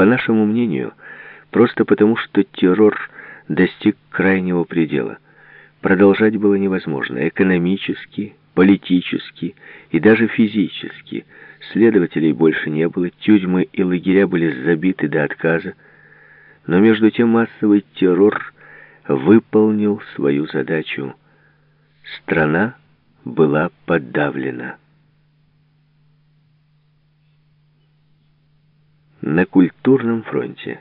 По нашему мнению, просто потому, что террор достиг крайнего предела. Продолжать было невозможно экономически, политически и даже физически. Следователей больше не было, тюрьмы и лагеря были забиты до отказа. Но между тем массовый террор выполнил свою задачу. Страна была подавлена. На культурном фронте.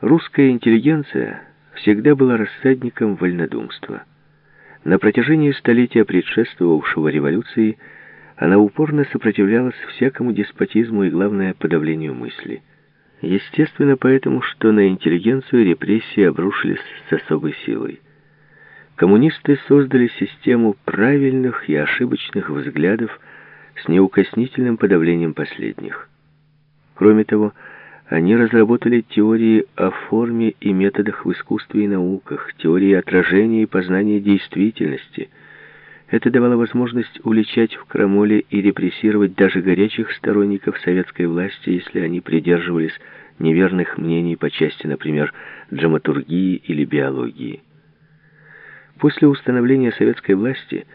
Русская интеллигенция всегда была рассадником вольнодумства. На протяжении столетия предшествовавшего революции она упорно сопротивлялась всякому деспотизму и, главное, подавлению мысли. Естественно, поэтому, что на интеллигенцию репрессии обрушились с особой силой. Коммунисты создали систему правильных и ошибочных взглядов с неукоснительным подавлением последних. Кроме того, они разработали теории о форме и методах в искусстве и науках, теории отражения и познания действительности. Это давало возможность уличать в крамоле и репрессировать даже горячих сторонников советской власти, если они придерживались неверных мнений по части, например, драматургии или биологии. После установления советской власти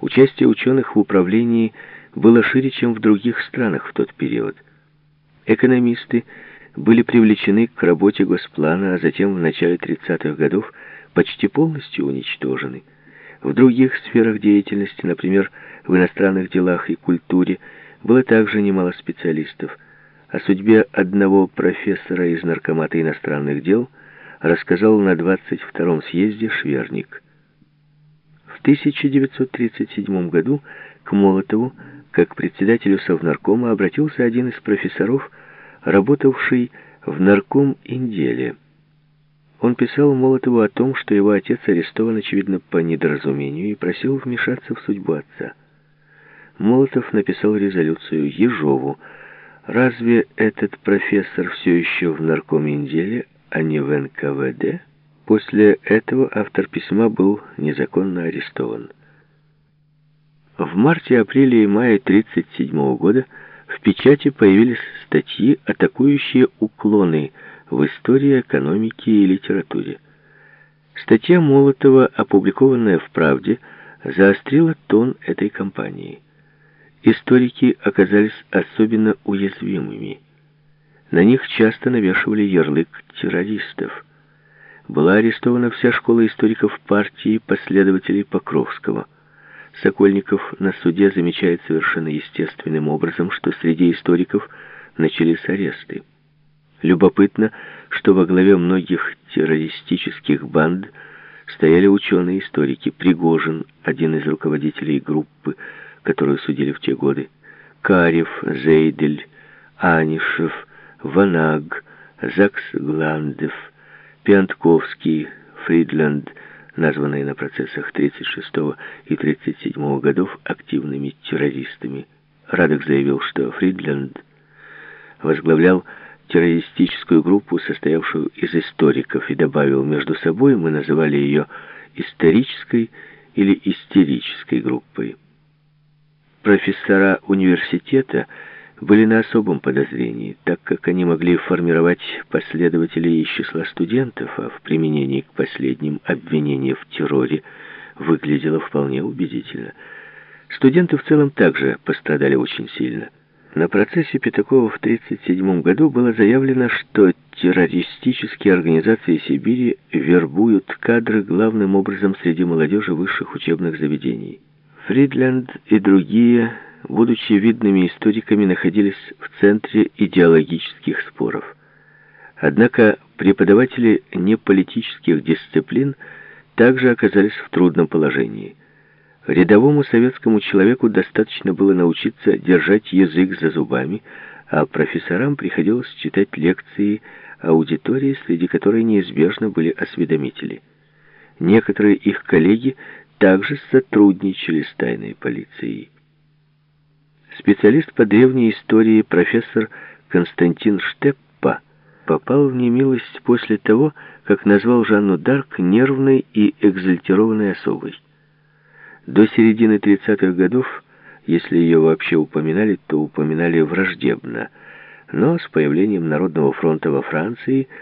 участие ученых в управлении было шире, чем в других странах в тот период. Экономисты были привлечены к работе Госплана, а затем в начале 30-х годов почти полностью уничтожены. В других сферах деятельности, например, в иностранных делах и культуре, было также немало специалистов. О судьбе одного профессора из Наркомата иностранных дел рассказал на 22-м съезде Шверник. В 1937 году к Молотову, как председателю Совнаркома, обратился один из профессоров работавший в нарком Инделе. Он писал Молотову о том, что его отец арестован, очевидно, по недоразумению, и просил вмешаться в судьбу отца. Молотов написал резолюцию Ежову. «Разве этот профессор все еще в наркоминделе, а не в НКВД?» После этого автор письма был незаконно арестован. В марте, апреле и мае 1937 года в печати появились статьи, атакующие уклоны в истории, экономике и литературе. Статья Молотова, опубликованная в «Правде», заострила тон этой кампании. Историки оказались особенно уязвимыми. На них часто навешивали ярлык террористов. Была арестована вся школа историков партии последователей Покровского – Сокольников на суде замечает совершенно естественным образом, что среди историков начались аресты. Любопытно, что во главе многих террористических банд стояли ученые-историки. Пригожин, один из руководителей группы, которую судили в те годы, Карев, Зейдель, Анишев, Ванаг, Закс Гландев, Пиантковский, Фридленд – названные на процессах 36 и 37 годов активными террористами. Радок заявил, что Фридленд возглавлял террористическую группу, состоявшую из историков, и добавил, между собой мы называли ее исторической или истерической группой. Профессора университета были на особом подозрении, так как они могли формировать последователей из числа студентов, а в применении к последним обвинения в терроре выглядело вполне убедительно. Студенты в целом также пострадали очень сильно. На процессе Пятакова в 1937 году было заявлено, что террористические организации Сибири вербуют кадры главным образом среди молодежи высших учебных заведений. Фридленд и другие будучи видными историками, находились в центре идеологических споров. Однако преподаватели неполитических дисциплин также оказались в трудном положении. Рядовому советскому человеку достаточно было научиться держать язык за зубами, а профессорам приходилось читать лекции аудитории, среди которой неизбежно были осведомители. Некоторые их коллеги также сотрудничали с тайной полицией. Специалист по древней истории профессор Константин Штеппа попал в немилость после того, как назвал Жанну Дарк нервной и экзальтированной особой. До середины 30-х годов, если ее вообще упоминали, то упоминали враждебно. Но с появлением Народного фронта во Франции